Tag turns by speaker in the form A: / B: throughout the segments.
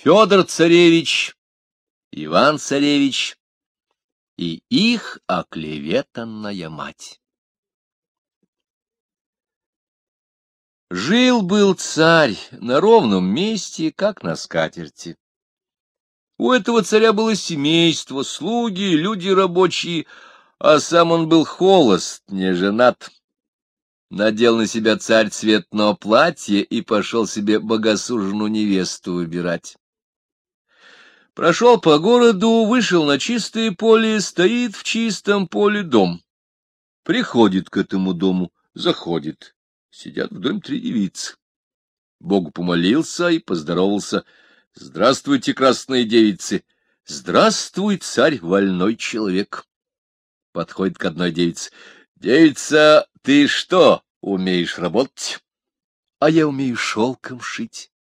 A: Федор царевич, Иван царевич и их оклеветанная мать. Жил-был царь на ровном месте, как на скатерти. У этого царя было семейство, слуги, люди рабочие, а сам он был холост, не женат. Надел на себя царь цветное платье и пошел себе богосуженную невесту выбирать. Прошел по городу, вышел на чистое поле, стоит в чистом поле дом. Приходит к этому дому, заходит. Сидят в доме три девицы. Богу помолился и поздоровался. Здравствуйте, красные девицы! Здравствуй, царь, вольной человек! Подходит к одной девице. Девица, ты что, умеешь работать? А я умею шелком шить.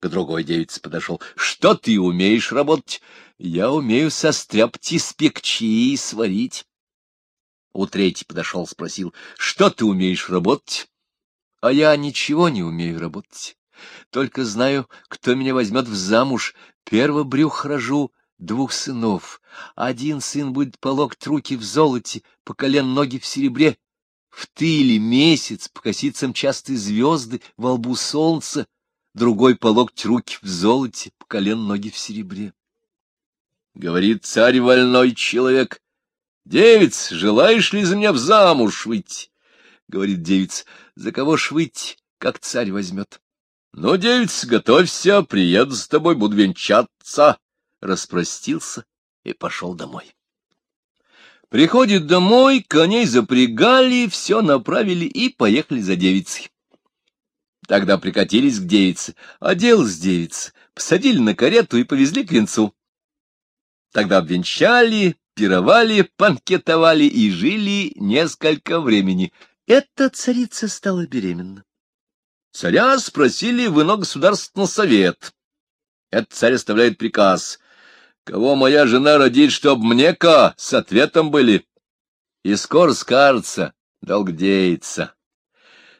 A: К другой девице подошел. — Что ты умеешь работать? — Я умею состряпать, испекчи и сварить. У третьей подошел, спросил. — Что ты умеешь работать? — А я ничего не умею работать. Только знаю, кто меня возьмет в замуж. Перво брюх рожу двух сынов. Один сын будет по локоть руки в золоте, по колен ноги в серебре. В тыле месяц, по косицам частые звезды, во лбу солнца другой по локоть руки в золоте, по колен ноги в серебре. Говорит царь вольной человек, «Девиц, желаешь ли за меня в замуж выйти?» Говорит девица, «За кого ж выйти, как царь возьмет?» «Ну, девиц, готовься, приеду с тобой, буду венчаться». Распростился и пошел домой. Приходит домой, коней запрягали, все направили и поехали за девицей. Тогда прикатились к девице, оделась девица, посадили на карету и повезли к венцу. Тогда обвенчали, пировали, панкетовали и жили несколько времени. Эта царица стала беременна. Царя спросили в ино государственный совет. Этот царь оставляет приказ. Кого моя жена родит, чтоб мне-ка с ответом были? И скоро скажется, долг деется.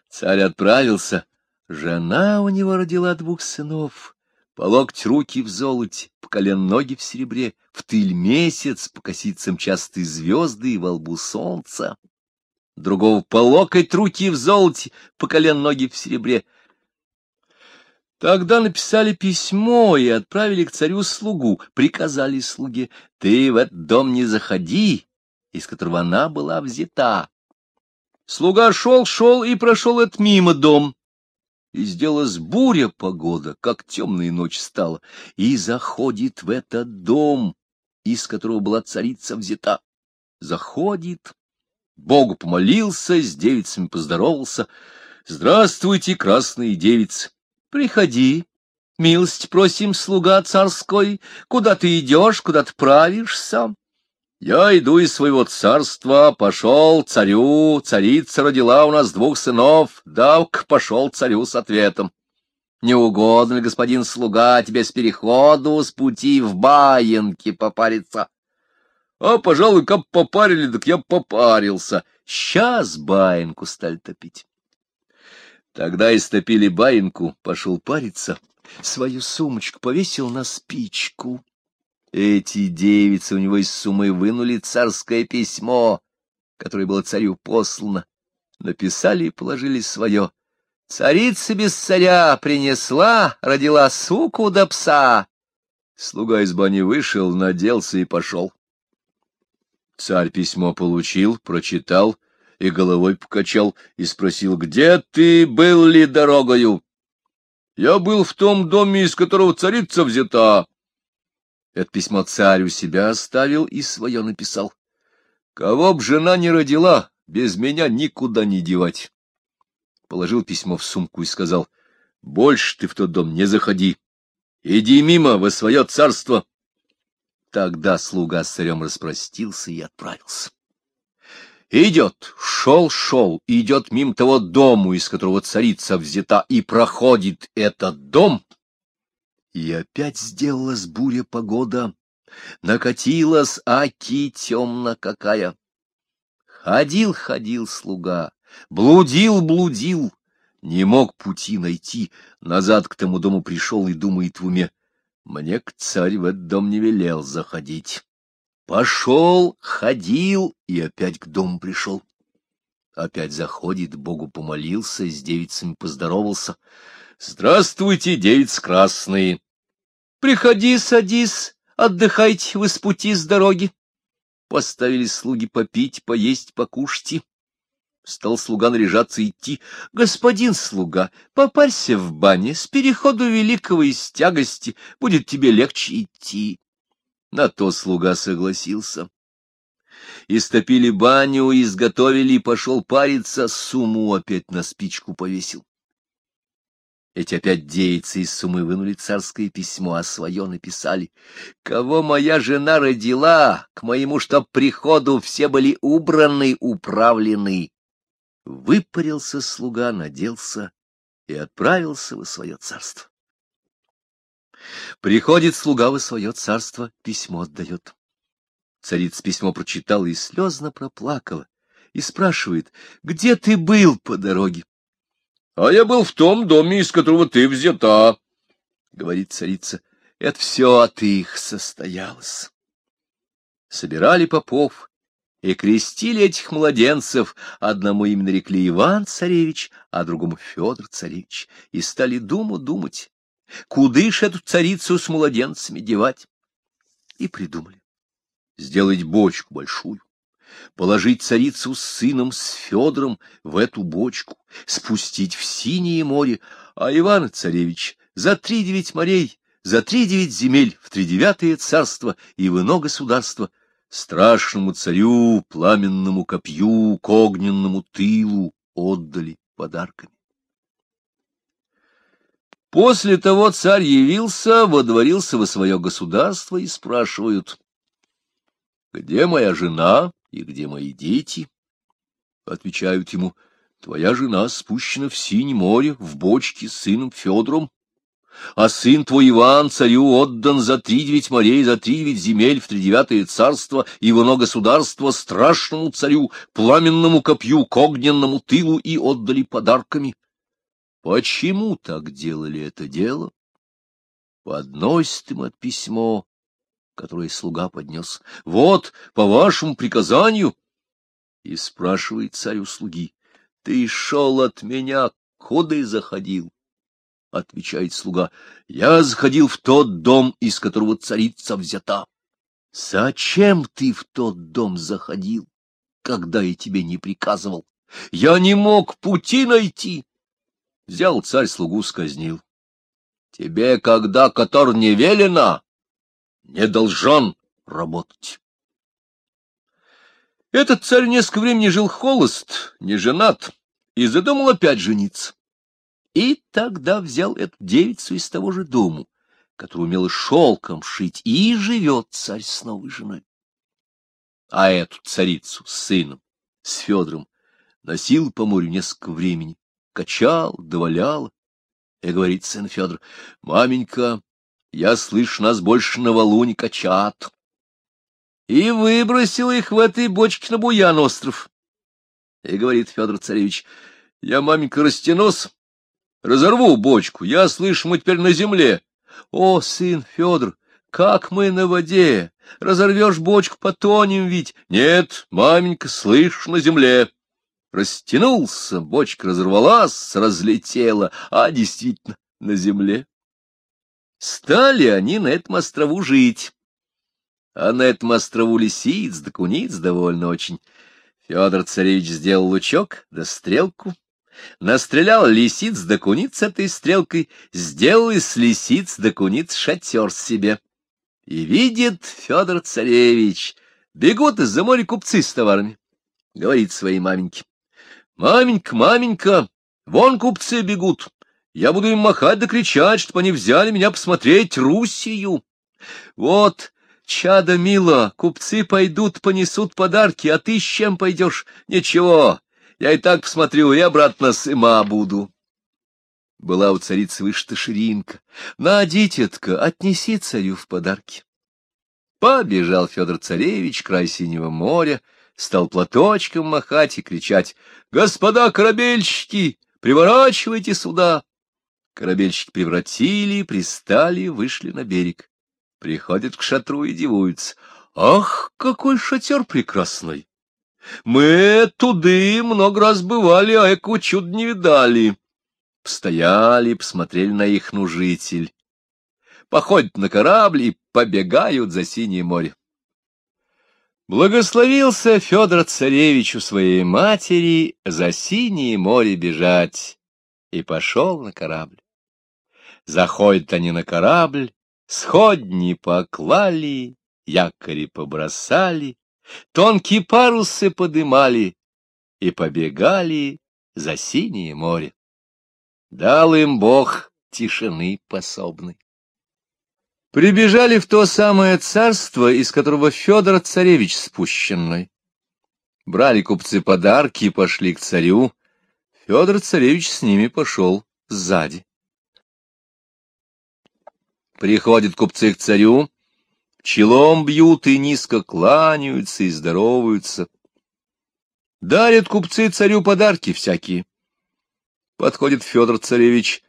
A: Царь отправился, Жена у него родила двух сынов, по локоть руки в золоте, по колен ноги в серебре, в тыль месяц, по косицам частые звезды и во лбу солнца. Другого по локоть руки в золоте, по колен ноги в серебре. Тогда написали письмо и отправили к царю слугу, приказали слуге, ты в этот дом не заходи, из которого она была взята. Слуга шел-шел и прошел от мимо дом и сделалась буря погода, как темная ночь стала, и заходит в этот дом, из которого была царица взята. Заходит, Богу помолился, с девицами поздоровался. Здравствуйте, красные девицы! Приходи, милость просим, слуга царской, куда ты идешь, куда ты правишься? Я иду из своего царства, пошел царю, царица родила у нас двух сынов, давк пошел царю с ответом. Не угодно ли, господин слуга, тебе с переходу, с пути в баинки попариться? А, пожалуй, как попарили, так я попарился. Сейчас баинку стали топить. Тогда истопили баинку, пошел париться, свою сумочку повесил на спичку эти девицы у него из сумы вынули царское письмо, которое было царю послано, написали и положили свое. Царица без царя принесла, родила суку да пса. Слуга из бани вышел, наделся и пошел. Царь письмо получил, прочитал и головой покачал и спросил, где ты был ли дорогою? Я был в том доме, из которого царица взята. Это письмо царь у себя оставил и свое написал. Кого б жена не родила, без меня никуда не девать. Положил письмо в сумку и сказал, больше ты в тот дом не заходи. Иди мимо во свое царство. Тогда слуга с царем распростился и отправился. Идет, шел-шел, идет мимо того дому, из которого царица взята, и проходит этот дом, и опять сделалась буря погода, накатилась аки темно какая. Ходил-ходил слуга, блудил-блудил, не мог пути найти, назад к тому дому пришел и думает в уме. Мне к царь в этот дом не велел заходить. Пошел, ходил и опять к дому пришел. Опять заходит, Богу помолился, с девицами поздоровался. «Здравствуйте, девиц красные!» «Приходи, садись, отдыхайте вы с пути с дороги!» Поставили слуги попить, поесть, покушать. Стал слуга наряжаться идти. Господин слуга, попарься в бане, с переходу великого из тягости будет тебе легче идти. На то слуга согласился. Истопили баню, изготовили, и пошел париться, сумму опять на спичку повесил. Эти опять девицы из сумы вынули царское письмо, а свое написали. Кого моя жена родила, к моему чтоб приходу все были убраны, управлены. Выпарился слуга, наделся и отправился в свое царство. Приходит слуга в свое царство, письмо отдает. Царица письмо прочитала и слезно проплакала, и спрашивает, где ты был по дороге? — А я был в том доме, из которого ты взята, — говорит царица. — Это все от их состоялось. Собирали попов и крестили этих младенцев, одному именно рекли Иван-царевич, а другому Федор-царевич, и стали думу думать, куды ж эту царицу с младенцами девать. И придумали сделать бочку большую, положить царицу с сыном, с Федором в эту бочку, спустить в синее море, а Ивана-царевич за три девять морей, за три девять земель в тридевятое царство и в ино государство страшному царю, пламенному копью, к огненному тылу отдали подарками. После того царь явился, водворился во свое государство и спрашивают, «Где моя жена и где мои дети?» Отвечают ему, «Твоя жена спущена в Синее море, в бочке с сыном Федором, а сын твой Иван царю отдан за три девять морей, за три девять земель в тридевятое царство и в ино государство страшному царю, пламенному копью, к огненному тылу и отдали подарками. Почему так делали это дело? Подносит им от письмо, которое слуга поднес. Вот, по вашему приказанию. И спрашивает царь у слуги, ты шел от меня, куда и заходил? — отвечает слуга, — я заходил в тот дом, из которого царица взята. — Зачем ты в тот дом заходил, когда я тебе не приказывал? Я не мог пути найти. Взял царь слугу, сказнил. — Тебе, когда который не велено, не должен работать. Этот царь несколько времени жил холост, не женат, и задумал опять жениться. И тогда взял эту девицу из того же дому, которая умела шелком шить, и живет царь с новой женой. А эту царицу с сыном, с Федором, носил по морю несколько времени, качал, довалял. И говорит сын Федор, маменька, я слышу, нас больше на валу не качат. И выбросил их в этой бочке на Буян остров. И говорит Федор Царевич, я, маменька, растянусь, Разорву бочку, я слышу, мы теперь на земле. О, сын Федор, как мы на воде! Разорвешь бочку, потонем ведь. Нет, маменька, слышь, на земле. Растянулся, бочка разорвалась, разлетела, а действительно на земле. Стали они на этом острову жить. А на этом острову лисиц да куниц довольно очень. Федор царевич сделал лучок да стрелку, Настрелял лисиц да куниц этой стрелкой, сделал из лисиц да куниц шатер себе. И видит Федор Царевич, бегут из-за моря купцы с товарами. Говорит своей маменьке. Маменька, маменька, вон купцы бегут. Я буду им махать да кричать, чтобы они взяли меня посмотреть Русию. Вот, чадо мило, купцы пойдут, понесут подарки, а ты с чем пойдешь? Ничего, я и так посмотрю, и обратно сыма буду. Была у царицы вышита ширинка. На, дитятка, отнеси царю в подарки. Побежал Федор Царевич, край синего моря, стал платочком махать и кричать «Господа корабельщики, приворачивайте сюда!» Корабельщики превратили, пристали, вышли на берег. Приходят к шатру и дивуются. Ах, какой шатер прекрасный! Мы туды много раз бывали, а эко чуд не видали. Постояли, посмотрели на их житель. Походят на корабль и побегают за синее море. Благословился Федор царевичу своей матери за синее море бежать и пошел на корабль. Заходят они на корабль, сходни поклали, якори побросали, тонкие парусы подымали и побегали за синее море. Дал им Бог тишины пособной. Прибежали в то самое царство, из которого Федор царевич спущенный. Брали купцы подарки и пошли к царю. Федор царевич с ними пошел сзади. Приходят купцы к царю, челом бьют и низко кланяются и здороваются. Дарят купцы царю подарки всякие. Подходит Федор царевич,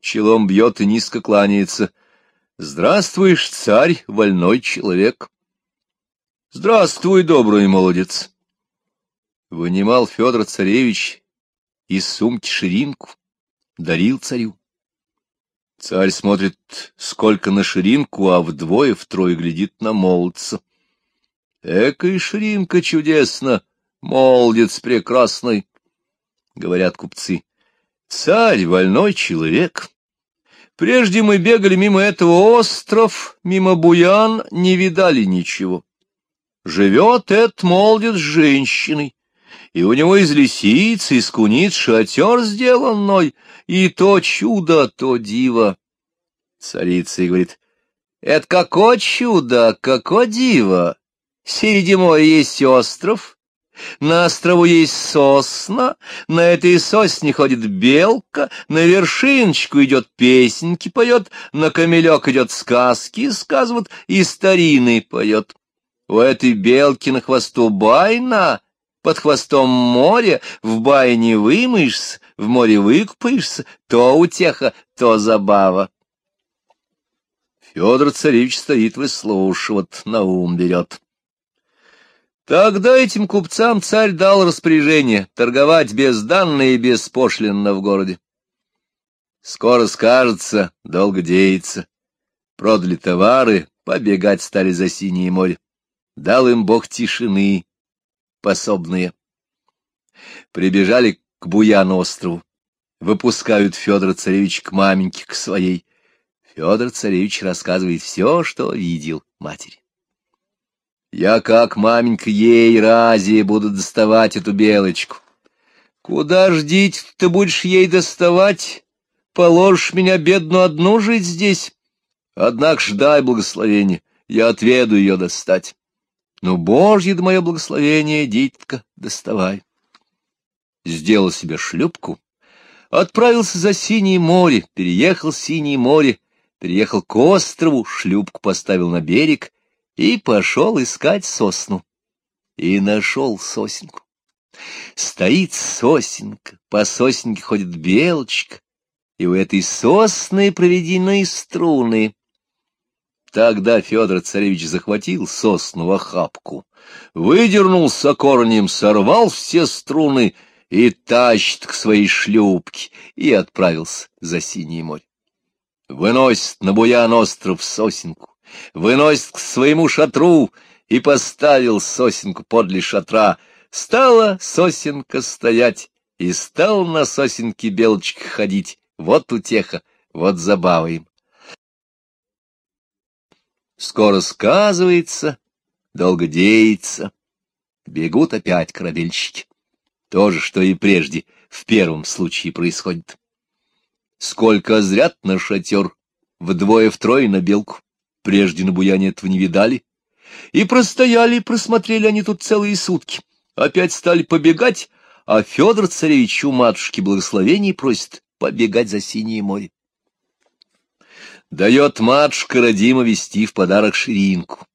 A: челом бьет и низко кланяется. Здравствуешь, царь, вольной человек. Здравствуй, добрый молодец. Вынимал Федор царевич из сумки ширинку, дарил царю. Царь смотрит, сколько на ширинку, а вдвое-втрое глядит на молодца. Эка и ширинка чудесно, молодец прекрасный, — говорят купцы. Царь — вольной человек. Прежде мы бегали мимо этого остров, мимо буян, не видали ничего. Живет этот молодец с женщиной, и у него из лисицы, из куниц шатер сделанной, и то чудо, то диво. Царица и говорит, — Это какое чудо, какое диво! Среди моря есть остров, на острову есть сосна, на этой сосне ходит белка, на вершиночку идет песенки поет, на камелек идет сказки сказывают и старины поет. У этой белки на хвосту байна, под хвостом море, в бае не вымоешься, в море выкупаешься, то утеха, то забава. Федор царевич стоит, выслушивает, на ум берет. Тогда этим купцам царь дал распоряжение торговать безданно и беспошлинно в городе. Скоро скажется, долго деется. Продали товары, побегать стали за синее море. Дал им бог тишины, пособные. Прибежали к Буян-острову. Выпускают Федора Царевич к маменьке, к своей. Федор Царевич рассказывает все, что видел матери. Я, как маменька, ей рази буду доставать эту белочку. Куда ждить ты будешь ей доставать? Положишь меня, бедную, одну жить здесь? Однако ждай благословения, я отведу ее достать. Ну, Божье да мое благословение, дитка, доставай. Сделал себе шлюпку, отправился за Синее море, переехал Синее море, переехал к острову, шлюпку поставил на берег и пошел искать сосну. И нашел сосенку. Стоит сосенка, по сосенке ходит белочка, и у этой сосны проведены струны. Тогда Федор Царевич захватил сосну в охапку, выдернулся корнем, сорвал все струны и тащит к своей шлюпке, и отправился за Синее море. Выносит на буян остров сосенку, выносит к своему шатру и поставил сосенку подле шатра. Стала сосенка стоять, и стал на сосенке белочка ходить. Вот утеха, вот забава им. Скоро сказывается, долго деется. Бегут опять корабельщики. То же, что и прежде, в первом случае происходит. Сколько зрят на шатер, вдвое-втрое на белку. Прежде на буяне этого не видали. И простояли, просмотрели они тут целые сутки. Опять стали побегать, а Федор царевич у матушки благословений просит побегать за синее море. Дает матушка родима вести в подарок ширинку.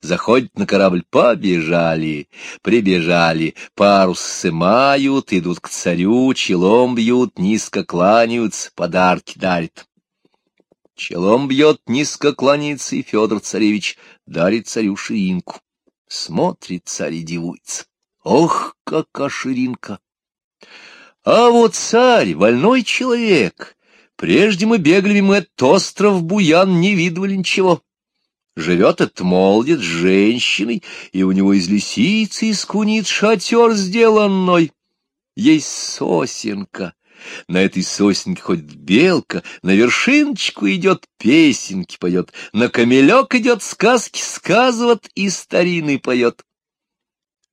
A: Заходят на корабль, побежали, прибежали, парус сымают, идут к царю, челом бьют, низко кланяются, подарки дарят. Челом бьет, низко кланяется, и Федор царевич дарит царю ширинку. Смотрит царь и дивуется. Ох, какая ширинка! А вот царь, больной человек. Прежде мы бегали мы этот остров Буян, не видывали ничего. Живет этот молодец с женщиной, и у него из лисицы из куниц шатер сделанной. Есть сосенка. На этой сосенке ходит белка, на вершиночку идет песенки поет, на камелек идет сказки сказывает и старины поет.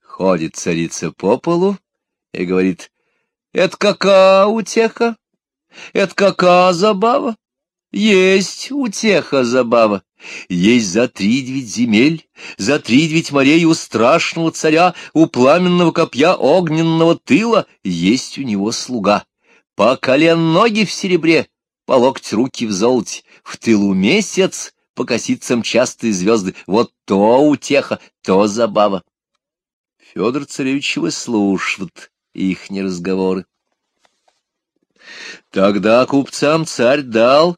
A: Ходит царица по полу и говорит, «Это какая утеха? Это какая забава? Есть утеха забава. Есть за три земель, за три девять морей у страшного царя, у пламенного копья огненного тыла, есть у него слуга. По колен ноги в серебре, по локоть руки в золоте, в тылу месяц, по косицам частые звезды. Вот то утеха, то забава. Федор царевич выслушивает ихние разговоры. Тогда купцам царь дал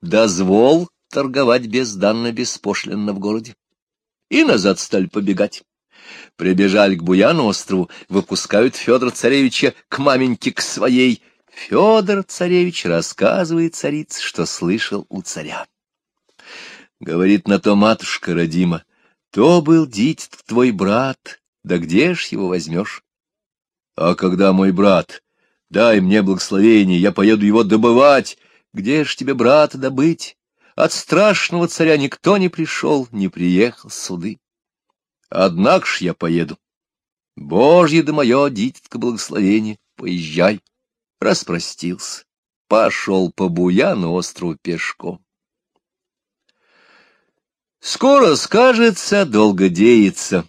A: дозвол торговать безданно-беспошлинно в городе. И назад стали побегать. Прибежали к Буяну острову, выпускают Федора царевича к маменьке к своей. Федор царевич рассказывает царице, что слышал у царя. Говорит на то матушка родима, то был дитя твой брат, да где ж его возьмешь? А когда мой брат, дай мне благословение, я поеду его добывать, где ж тебе брата добыть? От страшного царя никто не пришел, не приехал с суды. Однако ж я поеду. Божье да мое, дитятка, благословение, поезжай. Распростился, пошел по Буяну острову пешком. Скоро скажется, долго деется.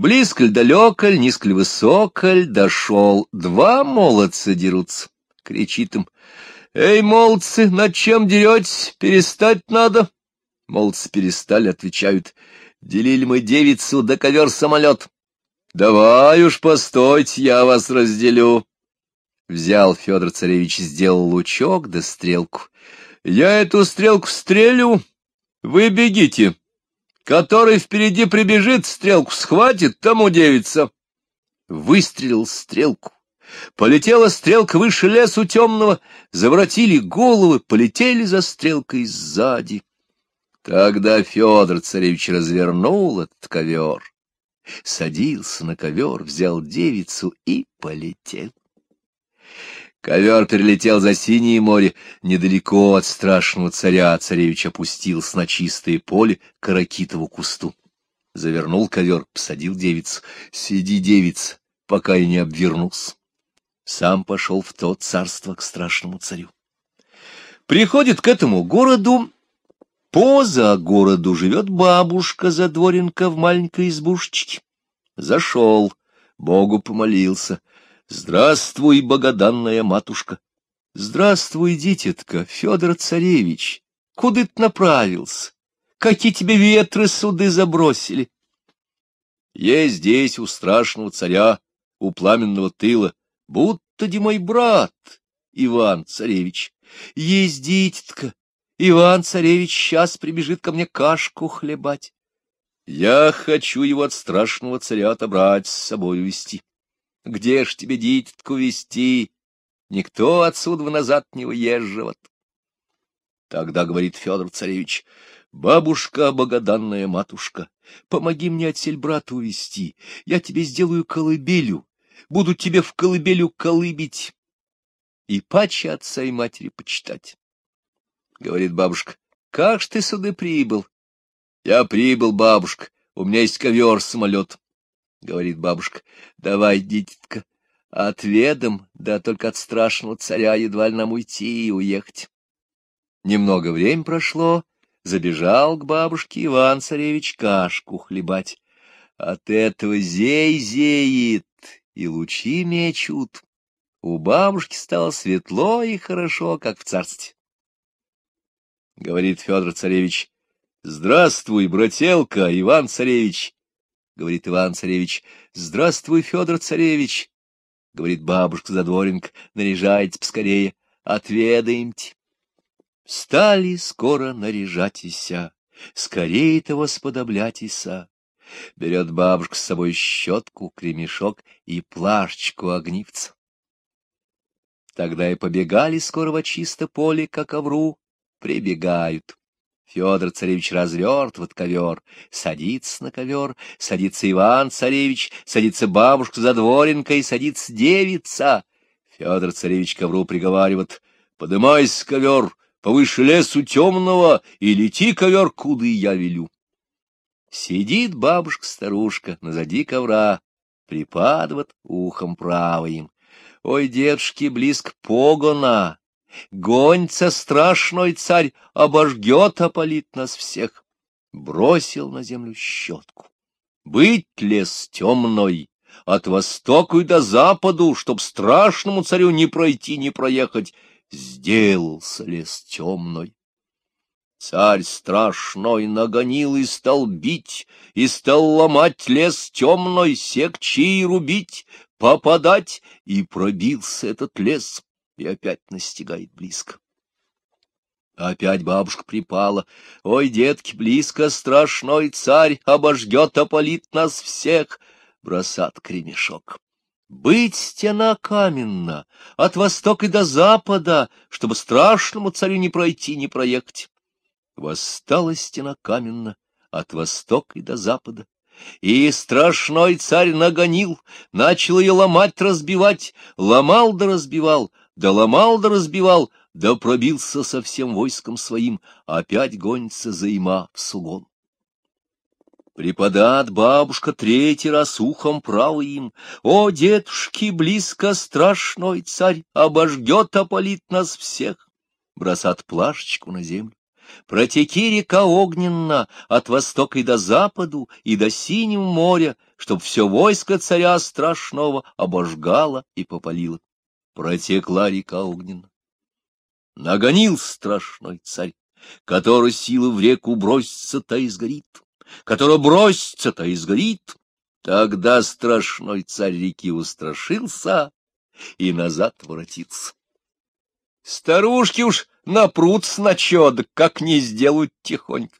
A: Близко ль, далеко ль, низко ль, высоко ль, дошел. Два молодца дерутся. Кричит им, «Эй, молодцы, над чем деретесь? Перестать надо!» Молодцы перестали, отвечают. «Делили мы девицу да ковер-самолет. Давай уж постойте, я вас разделю». Взял Федор Царевич, сделал лучок да стрелку. «Я эту стрелку стрелю, вы бегите. Который впереди прибежит, стрелку схватит, тому девица». Выстрелил стрелку. Полетела стрелка выше лесу темного, заворотили головы, полетели за стрелкой сзади. Тогда Федор царевич развернул этот ковер, садился на ковер, взял девицу и полетел. Ковер перелетел за синее море, недалеко от страшного царя, царевич опустился на чистое поле к ракитову кусту. Завернул ковер, посадил девицу. Сиди, девица, пока я не обвернулся сам пошел в то царство к страшному царю. Приходит к этому городу, поза городу живет бабушка Задворенка в маленькой избушечке. Зашел, Богу помолился. Здравствуй, богоданная матушка! Здравствуй, дитятка, Федор Царевич! Куда ты направился? Какие тебе ветры суды забросили? Есть здесь у страшного царя, у пламенного тыла, будто де мой брат, Иван-царевич. Ездить-то, Иван-царевич сейчас прибежит ко мне кашку хлебать. Я хочу его от страшного царя отобрать, с собой увести. Где ж тебе, дитятку, вести? Никто отсюда назад не уезживает. Тогда говорит Федор царевич, бабушка, богоданная матушка, помоги мне от сельбрата увести, я тебе сделаю колыбелю, буду тебе в колыбелю колыбить и паче отца и матери почитать. Говорит бабушка, как ж ты сюда прибыл? Я прибыл, бабушка, у меня есть ковер-самолет. Говорит бабушка, давай, дитятка, отведом, да только от страшного царя едва ли нам уйти и уехать. Немного времени прошло, забежал к бабушке Иван-царевич кашку хлебать. От этого зей-зеет, и лучи мечут. У бабушки стало светло и хорошо, как в царстве. Говорит Федор Царевич, — Здравствуй, брателка, Иван-царевич! — говорит Иван-царевич. — Здравствуй, Федор-царевич! — говорит бабушка Задворенко. — Наряжайтесь поскорее, отведаемте. Стали скоро наряжатися, скорее того сподоблятися. Берет бабушка с собой щетку, кремешок и плашечку огнивца. Тогда и побегали скоро во чисто поле, как овру, прибегают. Федор царевич развертывает ковер, садится на ковер, садится Иван царевич, садится бабушка Задворенко и садится девица. Федор царевич ковру приговаривает, подымайся, ковер, повыше лесу темного, и лети, ковер, куда я велю. Сидит бабушка-старушка назади ковра, припадывает ухом правым. Ой, дедушки, близко погона, гонится страшной царь, обожгет, опалит нас всех. Бросил на землю щетку. Быть лес темной, от востока и до западу, чтоб страшному царю не пройти, не проехать, сделался лес темной. Царь страшной нагонил и стал бить, и стал ломать лес темной, секчи и рубить, попадать, и пробился этот лес, и опять настигает близко. Опять бабушка припала. Ой, детки, близко страшной царь обожгет, опалит нас всех. Бросат кремешок. Быть стена каменна, от востока до запада, чтобы страшному царю не пройти, не проехать. Восстала стена каменна от востока и до запада. И страшной царь нагонил, начал ее ломать, разбивать, ломал да разбивал, да ломал да разбивал, да пробился со всем войском своим, опять гонится за има в сугон. Преподат бабушка третий раз ухом правым. О, дедушки, близко страшной царь, обожгет, опалит нас всех. Бросат плашечку на землю. Протеки река огненна от востока и до западу, и до синего моря, чтоб все войско царя страшного обожгало и попалило. Протекла река огненна. Нагонил страшной царь, который силы в реку бросится, та и сгорит, который бросится, та и сгорит. Тогда страшной царь реки устрашился и назад воротился. Старушки уж напрут с начёдок, как не сделают тихонько.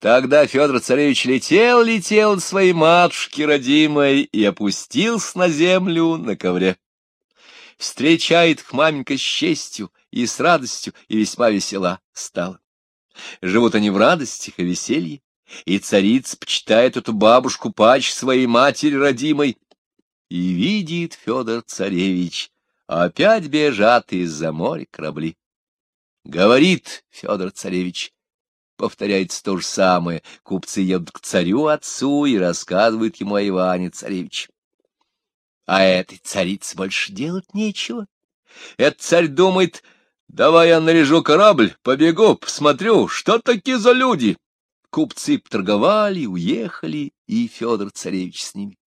A: Тогда Федор Царевич летел, летел от своей матушки родимой и опустился на землю на ковре. Встречает их маменька с честью и с радостью, и весьма весела стала. Живут они в радостях и веселье, и царица почитает эту бабушку пач своей матери родимой. И видит Федор Царевич, Опять бежат из-за моря корабли. Говорит Федор Царевич, повторяется то же самое. Купцы едут к царю-отцу и рассказывают ему о Иване Царевиче. А этой царице больше делать нечего. Этот царь думает, давай я наряжу корабль, побегу, посмотрю, что такие за люди. Купцы торговали, уехали, и Федор Царевич с ними.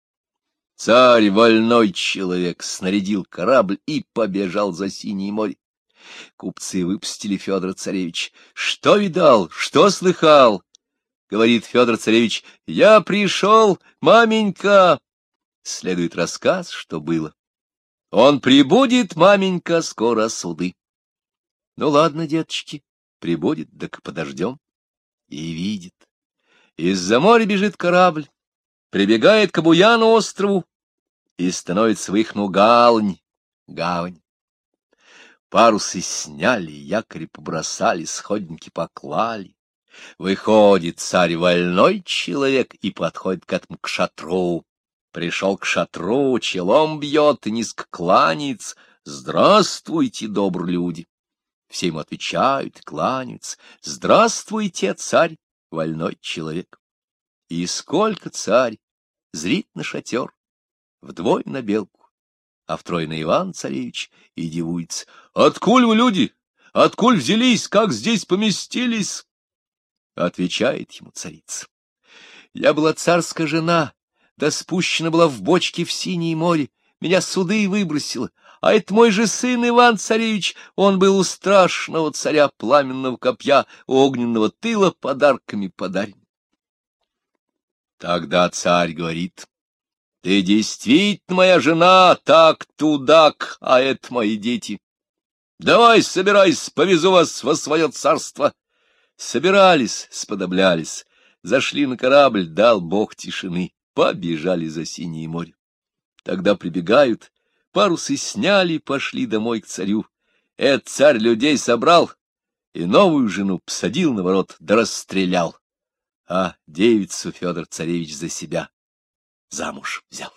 A: Царь, вольной человек, снарядил корабль и побежал за Синее море. Купцы выпустили Федора Царевич. Что видал, что слыхал? Говорит Федор Царевич, я пришел, маменька. Следует рассказ, что было. Он прибудет, маменька, скоро суды. Ну ладно, деточки, прибудет, так подождем. И видит. Из-за моря бежит корабль, прибегает к Абуяну острову, и становится в их ну гавань. Парусы сняли, якори побросали, сходники поклали. Выходит царь вольной человек и подходит к этому к шатру. Пришел к шатру, челом бьет и низко кланяется. Здравствуйте, добрые люди! Все ему отвечают и кланяются. Здравствуйте, царь, вольной человек! И сколько царь зрит на шатер, вдвое на белку, а втрое на Иван-царевич и дивуется. — Откуль вы, люди? Откуль взялись? Как здесь поместились? Отвечает ему царица. — Я была царская жена, да спущена была в бочке в синее море, меня суды выбросило, А это мой же сын Иван-царевич, он был у страшного царя пламенного копья, огненного тыла подарками подарен. Тогда царь говорит, ты действительно моя жена, так тудак, а это мои дети. Давай, собирайся, повезу вас во свое царство. Собирались, сподоблялись, зашли на корабль, дал бог тишины, побежали за синее море. Тогда прибегают, парусы сняли, пошли домой к царю. Этот царь людей собрал и новую жену посадил на ворот, да расстрелял. А девицу Федор Царевич за себя замуж взял.